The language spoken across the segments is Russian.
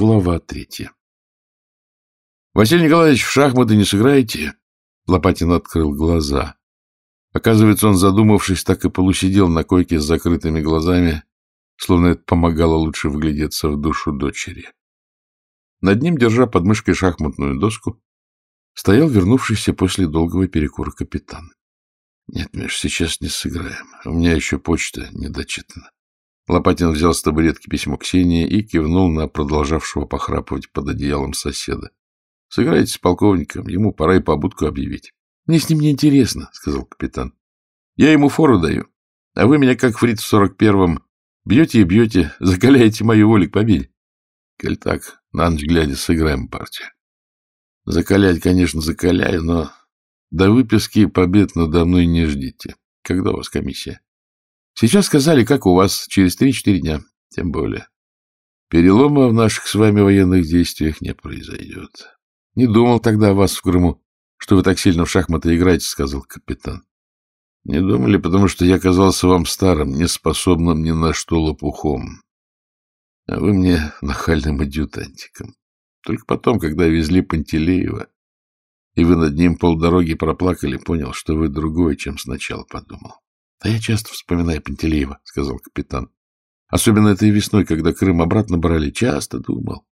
Глава третья. — Василий Николаевич, в шахматы не сыграете? Лопатин открыл глаза. Оказывается, он, задумавшись, так и полусидел на койке с закрытыми глазами, словно это помогало лучше вглядеться в душу дочери. Над ним, держа под мышкой шахматную доску, стоял вернувшийся после долгого перекура капитан. — Нет, Миш, сейчас не сыграем. У меня еще почта не дочитана. Лопатин взял с табуретки письмо Ксении и кивнул на продолжавшего похрапывать под одеялом соседа. — Сыграйте с полковником, ему пора и побудку объявить. — Мне с ним не интересно, сказал капитан. — Я ему фору даю, а вы меня, как фриц в сорок первом, бьете и бьете, закаляете мою волю к победе. Коль так, на ночь глядя, сыграем партию. Закалять, конечно, закаляю, но до выписки побед надо мной не ждите. Когда у вас комиссия? Сейчас сказали, как у вас, через три-четыре дня. Тем более. Перелома в наших с вами военных действиях не произойдет. Не думал тогда о вас в Крыму, что вы так сильно в шахматы играете, сказал капитан. Не думали, потому что я казался вам старым, неспособным ни на что лопухом. А вы мне нахальным адъютантиком. Только потом, когда везли Пантелеева, и вы над ним полдороги проплакали, понял, что вы другое, чем сначала подумал. — А я часто вспоминаю Пантелеева, — сказал капитан. Особенно этой весной, когда Крым обратно брали, часто думал.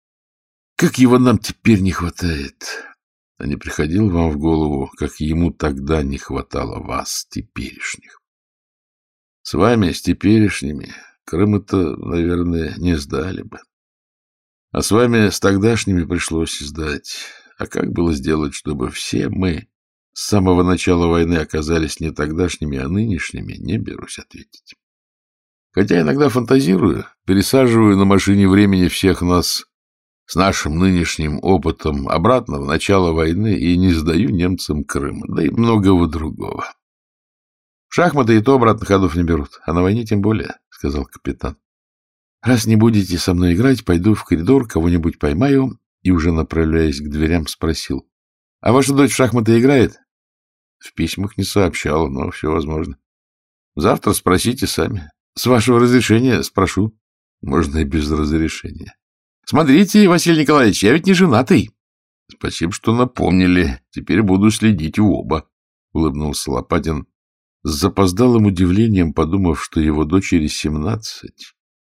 Как его нам теперь не хватает? А не приходил вам в голову, как ему тогда не хватало вас, теперешних? С вами, с теперешними, Крым это, наверное, не сдали бы. А с вами, с тогдашними, пришлось сдать. А как было сделать, чтобы все мы с самого начала войны оказались не тогдашними, а нынешними, не берусь ответить. Хотя иногда фантазирую, пересаживаю на машине времени всех нас с нашим нынешним опытом обратно в начало войны и не сдаю немцам Крым, да и многого другого. Шахматы и то обратно ходов не берут, а на войне тем более, — сказал капитан. Раз не будете со мной играть, пойду в коридор, кого-нибудь поймаю, и, уже направляясь к дверям, спросил. — А ваша дочь в шахматы играет? В письмах не сообщала, но все возможно. Завтра спросите сами. С вашего разрешения спрошу. Можно и без разрешения. Смотрите, Василий Николаевич, я ведь не женатый. Спасибо, что напомнили. Теперь буду следить в оба, — улыбнулся Лопатин, с запоздалым удивлением подумав, что его дочери семнадцать,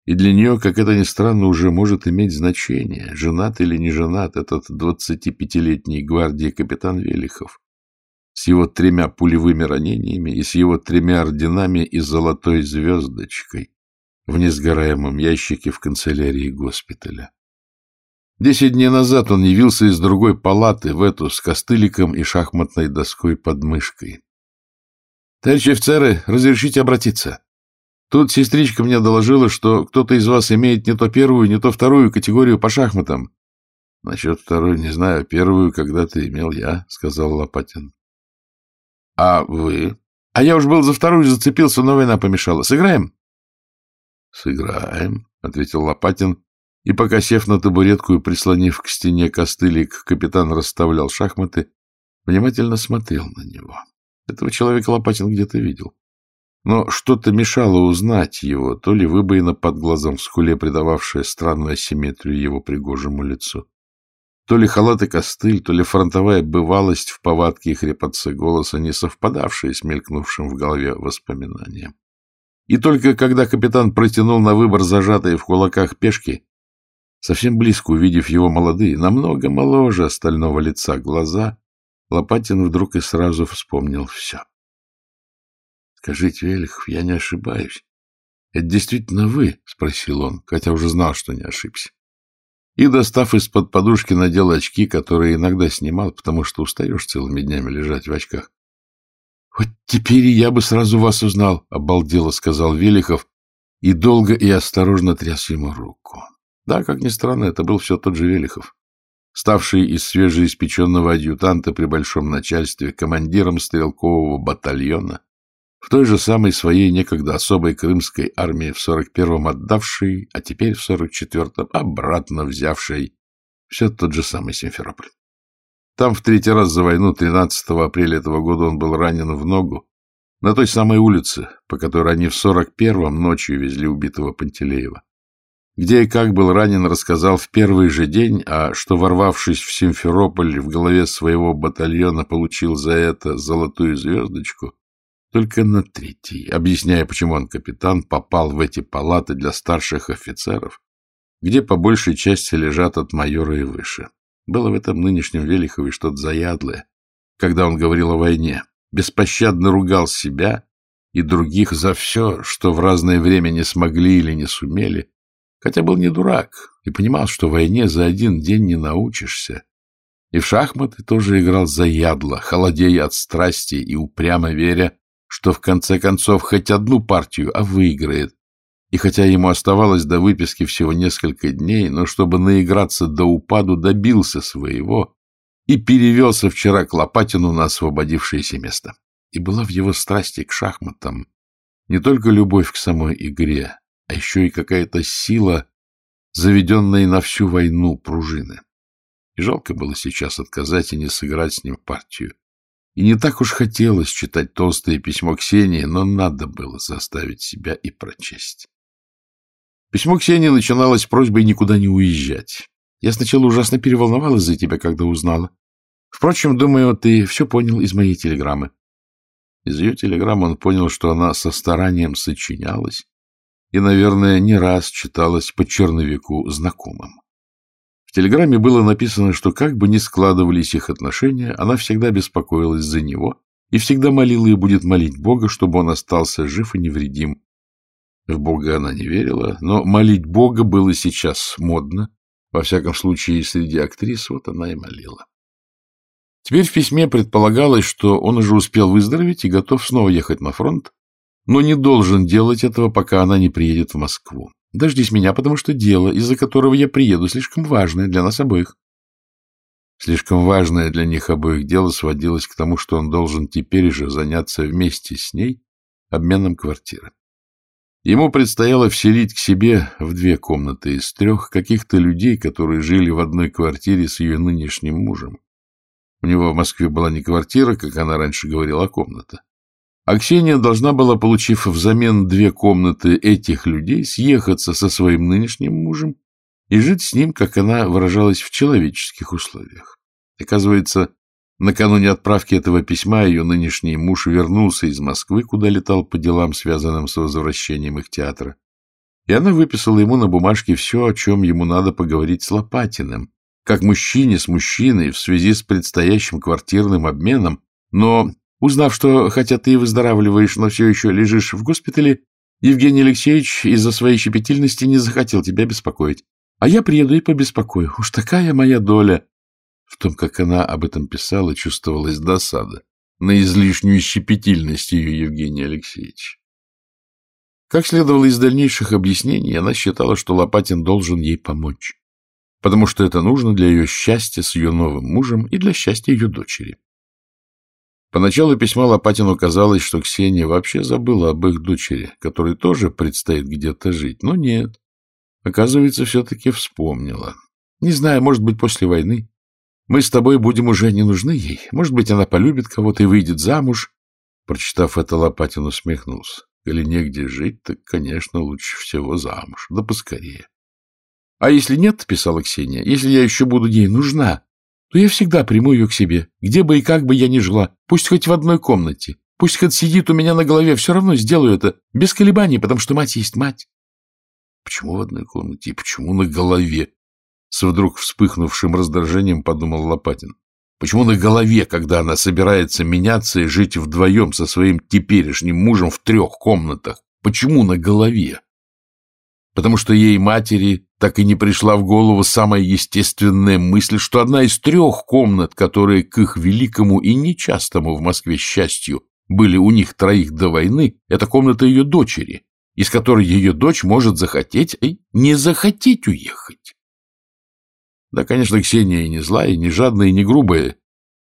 и для нее, как это ни странно, уже может иметь значение, женат или не женат этот двадцатипятилетний гвардии капитан Велихов с его тремя пулевыми ранениями и с его тремя орденами и золотой звездочкой в несгораемом ящике в канцелярии госпиталя. Десять дней назад он явился из другой палаты в эту с костыликом и шахматной доской под мышкой. — Товарищи офицеры, разрешите обратиться? Тут сестричка мне доложила, что кто-то из вас имеет не то первую, не то вторую категорию по шахматам. — Насчет второй не знаю, первую когда-то имел я, — сказал Лопатин. — А вы? — А я уж был за вторую зацепился, но война помешала. Сыграем? — Сыграем, — ответил Лопатин и, пока сев на табуретку и прислонив к стене костылик, капитан расставлял шахматы, внимательно смотрел на него. Этого человека Лопатин где-то видел. Но что-то мешало узнать его, то ли выбоина под глазом в скуле, придававшая странную асимметрию его пригожему лицу, то ли халат и костыль, то ли фронтовая бывалость в повадке и хрипотце голоса, не совпадавшие с мелькнувшим в голове воспоминанием. И только когда капитан протянул на выбор зажатые в кулаках пешки, Совсем близко увидев его молодые, намного моложе остального лица глаза, Лопатин вдруг и сразу вспомнил все. — Скажите, Велихов, я не ошибаюсь. — Это действительно вы? — спросил он, хотя уже знал, что не ошибся. И, достав из-под подушки, надел очки, которые иногда снимал, потому что устаешь целыми днями лежать в очках. — Вот теперь я бы сразу вас узнал, — обалдело сказал Велихов, и долго и осторожно тряс ему руку. Да, как ни странно, это был все тот же Велихов, ставший из свежеиспеченного адъютанта при большом начальстве командиром стрелкового батальона, в той же самой своей некогда особой крымской армии в 41-м отдавший, а теперь в 44-м обратно взявший все тот же самый Симферополь. Там в третий раз за войну 13 апреля этого года он был ранен в ногу на той самой улице, по которой они в 41-м ночью везли убитого Пантелеева. Где и как был ранен, рассказал в первый же день, а что, ворвавшись в Симферополь, в голове своего батальона получил за это золотую звездочку, только на третий, объясняя, почему он капитан, попал в эти палаты для старших офицеров, где по большей части лежат от майора и выше. Было в этом нынешнем Велихове что-то заядлое, когда он говорил о войне, беспощадно ругал себя и других за все, что в разное время не смогли или не сумели, хотя был не дурак и понимал, что войне за один день не научишься. И в шахматы тоже играл заядло, холодея от страсти и упрямо веря, что в конце концов хоть одну партию, а выиграет. И хотя ему оставалось до выписки всего несколько дней, но чтобы наиграться до упаду, добился своего и перевелся вчера к Лопатину на освободившееся место. И была в его страсти к шахматам не только любовь к самой игре, а еще и какая-то сила, заведенная на всю войну пружины. И жалко было сейчас отказать и не сыграть с ним партию. И не так уж хотелось читать толстое письмо Ксении, но надо было заставить себя и прочесть. Письмо Ксении начиналось просьбой никуда не уезжать. Я сначала ужасно переволновалась за тебя, когда узнала. Впрочем, думаю, ты все понял из моей телеграммы. Из ее телеграммы он понял, что она со старанием сочинялась и, наверное, не раз читалась по черновику знакомым. В телеграмме было написано, что как бы ни складывались их отношения, она всегда беспокоилась за него и всегда молила и будет молить Бога, чтобы он остался жив и невредим. В Бога она не верила, но молить Бога было сейчас модно, во всяком случае, среди актрис вот она и молила. Теперь в письме предполагалось, что он уже успел выздороветь и готов снова ехать на фронт, но не должен делать этого, пока она не приедет в Москву. Дождись меня, потому что дело, из-за которого я приеду, слишком важное для нас обоих. Слишком важное для них обоих дело сводилось к тому, что он должен теперь же заняться вместе с ней обменом квартиры. Ему предстояло вселить к себе в две комнаты из трех каких-то людей, которые жили в одной квартире с ее нынешним мужем. У него в Москве была не квартира, как она раньше говорила, а комната. А Ксения должна была, получив взамен две комнаты этих людей, съехаться со своим нынешним мужем и жить с ним, как она выражалась, в человеческих условиях. Оказывается, накануне отправки этого письма ее нынешний муж вернулся из Москвы, куда летал по делам, связанным с возвращением их театра. И она выписала ему на бумажке все, о чем ему надо поговорить с Лопатиным, как мужчине с мужчиной в связи с предстоящим квартирным обменом, но, узнав, что хотя ты и выздоравливаешь, но все еще лежишь в госпитале, Евгений Алексеевич из-за своей щепетильности не захотел тебя беспокоить. А я приеду и побеспокою. Уж такая моя доля. В том, как она об этом писала, чувствовалась досада на излишнюю щепетильность ее Евгения Алексеевича. Как следовало из дальнейших объяснений, она считала, что Лопатин должен ей помочь потому что это нужно для ее счастья с ее новым мужем и для счастья ее дочери. Поначалу письма Лопатину казалось, что Ксения вообще забыла об их дочери, которой тоже предстоит где-то жить, но нет. Оказывается, все-таки вспомнила. Не знаю, может быть, после войны. Мы с тобой будем уже не нужны ей. Может быть, она полюбит кого-то и выйдет замуж. Прочитав это, Лопатин усмехнулся. Или негде жить, так, конечно, лучше всего замуж. Да поскорее. — А если нет, — писала Ксения, — если я еще буду ей нужна, то я всегда приму ее к себе, где бы и как бы я ни жила, пусть хоть в одной комнате, пусть хоть сидит у меня на голове, все равно сделаю это без колебаний, потому что мать есть мать. Почему в одной комнате и почему на голове? С вдруг вспыхнувшим раздражением подумал Лопатин. Почему на голове, когда она собирается меняться и жить вдвоем со своим теперешним мужем в трех комнатах? Почему на голове? Потому что ей матери так и не пришла в голову самая естественная мысль, что одна из трех комнат, которые к их великому и нечастому в Москве счастью были у них троих до войны, это комната ее дочери, из которой ее дочь может захотеть и не захотеть уехать. Да, конечно, Ксения и не злая, и не жадная, и не грубая.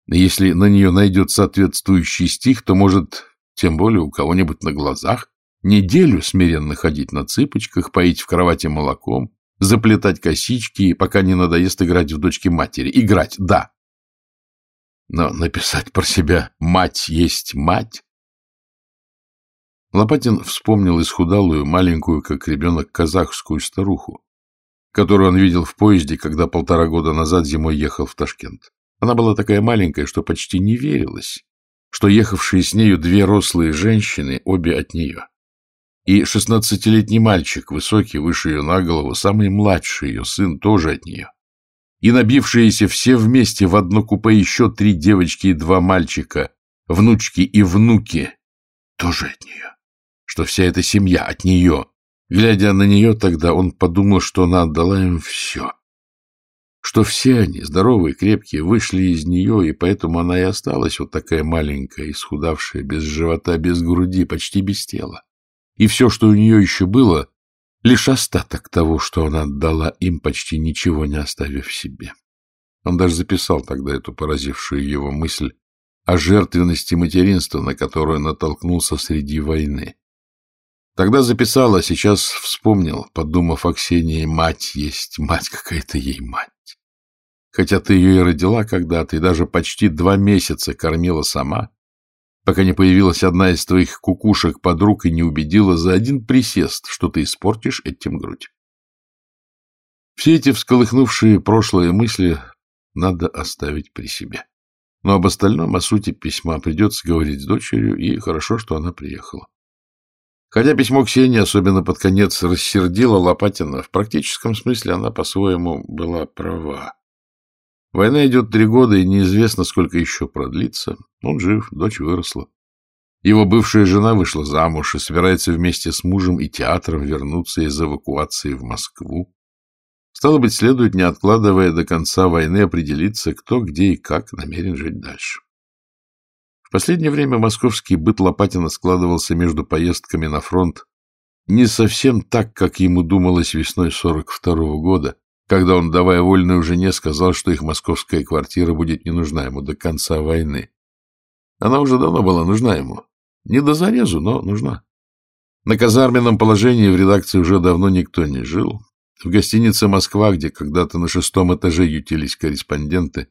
Если на нее найдет соответствующий стих, то, может, тем более у кого-нибудь на глазах, неделю смиренно ходить на цыпочках, поить в кровати молоком, заплетать косички, пока не надоест играть в дочки матери. Играть, да. Но написать про себя «мать есть мать» Лопатин вспомнил исхудалую, маленькую, как ребенок, казахскую старуху, которую он видел в поезде, когда полтора года назад зимой ехал в Ташкент. Она была такая маленькая, что почти не верилось, что ехавшие с нею две рослые женщины, обе от нее. И шестнадцатилетний мальчик, высокий, выше ее на голову, самый младший ее сын, тоже от нее. И набившиеся все вместе в одно купе еще три девочки и два мальчика, внучки и внуки, тоже от нее. Что вся эта семья от нее. Глядя на нее тогда, он подумал, что она отдала им все. Что все они, здоровые, крепкие, вышли из нее, и поэтому она и осталась вот такая маленькая, исхудавшая, без живота, без груди, почти без тела. И все, что у нее еще было, лишь остаток того, что она отдала им, почти ничего не оставив себе. Он даже записал тогда эту поразившую его мысль о жертвенности материнства, на которую натолкнулся среди войны. Тогда записал, а сейчас вспомнил, подумав о Ксении, мать есть, мать какая-то ей мать. Хотя ты ее и родила когда-то, и даже почти два месяца кормила сама, пока не появилась одна из твоих кукушек-подруг и не убедила за один присест, что ты испортишь этим грудь. Все эти всколыхнувшие прошлые мысли надо оставить при себе. Но об остальном, о сути письма, придется говорить с дочерью, и хорошо, что она приехала. Хотя письмо Ксении, особенно под конец, рассердило Лопатина, в практическом смысле она по-своему была права. Война идет три года, и неизвестно, сколько еще продлится. Он жив, дочь выросла. Его бывшая жена вышла замуж и собирается вместе с мужем и театром вернуться из эвакуации в Москву. Стало быть, следует, не откладывая до конца войны, определиться, кто, где и как намерен жить дальше. В последнее время московский быт Лопатина складывался между поездками на фронт не совсем так, как ему думалось весной 42 -го года, когда он, давая вольную жене, сказал, что их московская квартира будет не нужна ему до конца войны. Она уже давно была нужна ему. Не до зарезу, но нужна. На казарменном положении в редакции уже давно никто не жил. В гостинице «Москва», где когда-то на шестом этаже ютились корреспонденты,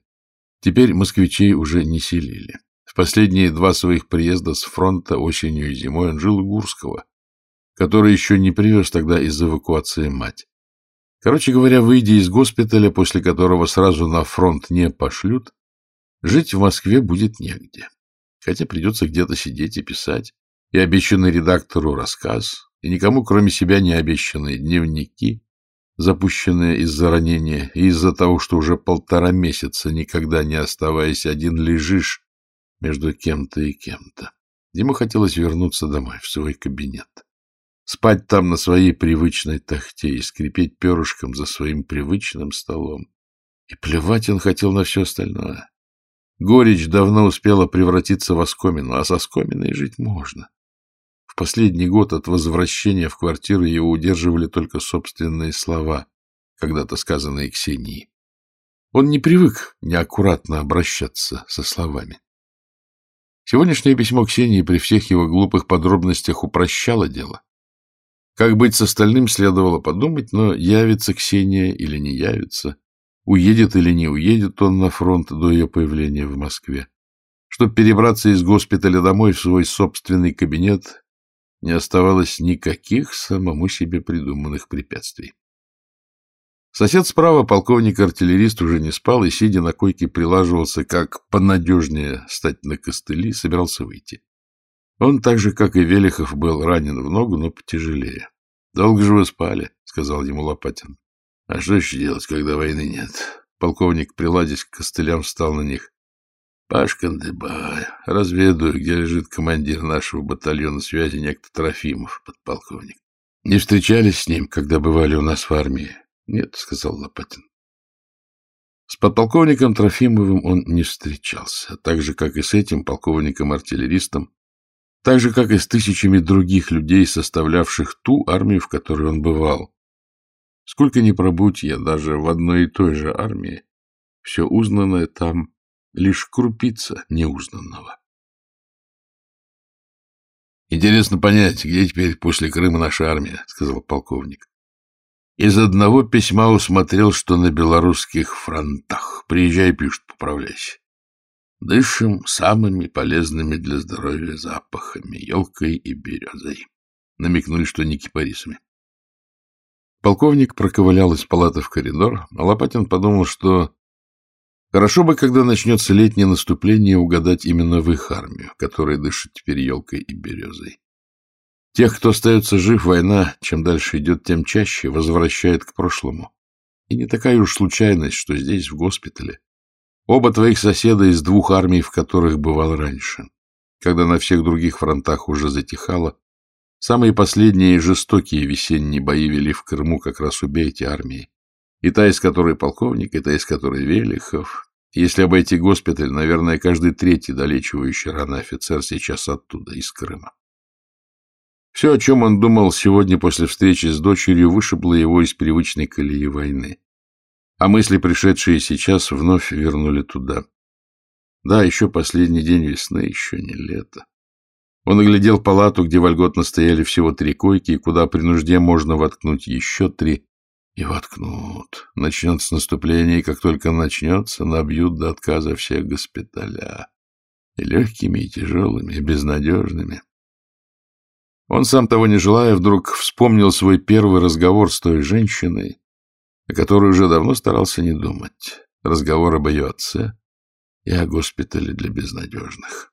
теперь москвичей уже не селили. В последние два своих приезда с фронта осенью и зимой он жил у Гурского, который еще не привез тогда из эвакуации мать. Короче говоря, выйдя из госпиталя, после которого сразу на фронт не пошлют, жить в Москве будет негде. Хотя придется где-то сидеть и писать, и обещанный редактору рассказ, и никому, кроме себя, не обещанные дневники, запущенные из-за ранения и из-за того, что уже полтора месяца, никогда не оставаясь один, лежишь между кем-то и кем-то. Ему хотелось вернуться домой, в свой кабинет. Спать там на своей привычной тахте и скрипеть перышком за своим привычным столом. И плевать он хотел на все остальное. Горечь давно успела превратиться в оскомину, а со скоминой жить можно. В последний год от возвращения в квартиру его удерживали только собственные слова, когда-то сказанные Ксении. Он не привык неаккуратно обращаться со словами. Сегодняшнее письмо Ксении при всех его глупых подробностях упрощало дело. Как быть с остальным, следовало подумать, но явится Ксения или не явится, уедет или не уедет он на фронт до ее появления в Москве. Чтобы перебраться из госпиталя домой в свой собственный кабинет, не оставалось никаких самому себе придуманных препятствий. Сосед справа, полковник-артиллерист, уже не спал и, сидя на койке, прилаживался, как понадежнее стать на костыли, собирался выйти. Он, так же, как и Велихов, был ранен в ногу, но потяжелее. — Долго же вы спали, — сказал ему Лопатин. — А что еще делать, когда войны нет? Полковник, приладясь к костылям, встал на них. — Паш Кандыбай, разведаю, где лежит командир нашего батальона связи, некто Трофимов, подполковник. Не встречались с ним, когда бывали у нас в армии? Нет, — сказал Лопатин. С подполковником Трофимовым он не встречался, так же, как и с этим полковником-артиллеристом, так же, как и с тысячами других людей, составлявших ту армию, в которой он бывал. Сколько ни пробудь я даже в одной и той же армии, все узнанное там лишь крупица неузнанного. «Интересно понять, где теперь после Крыма наша армия», — сказал полковник. Из одного письма усмотрел, что на белорусских фронтах. Приезжай, пишут, поправляйся. Дышим самыми полезными для здоровья запахами, елкой и березой. Намекнули, что не кипарисами. Полковник проковылял из палаты в коридор, а Лопатин подумал, что хорошо бы, когда начнется летнее наступление, угадать именно в их армию, которая дышит теперь елкой и березой. Тех, кто остается жив, война, чем дальше идет, тем чаще возвращает к прошлому. И не такая уж случайность, что здесь, в госпитале, оба твоих соседа из двух армий, в которых бывал раньше. Когда на всех других фронтах уже затихало, самые последние жестокие весенние бои вели в Крыму как раз обе эти армии. И та, из которой полковник, и та, из которой Велихов. Если обойти госпиталь, наверное, каждый третий долечивающий рано офицер сейчас оттуда, из Крыма. Все, о чем он думал сегодня после встречи с дочерью, вышибло его из привычной колеи войны. А мысли, пришедшие сейчас, вновь вернули туда. Да, еще последний день весны, еще не лето. Он оглядел палату, где вольготно стояли всего три койки, и куда при нужде можно воткнуть еще три. И воткнут. Начнется наступление, и как только начнется, набьют до отказа всех госпиталя. И легкими, и тяжелыми, и безнадежными. Он, сам того не желая, вдруг вспомнил свой первый разговор с той женщиной, о которой уже давно старался не думать. Разговор об ее отце и о госпитале для безнадежных.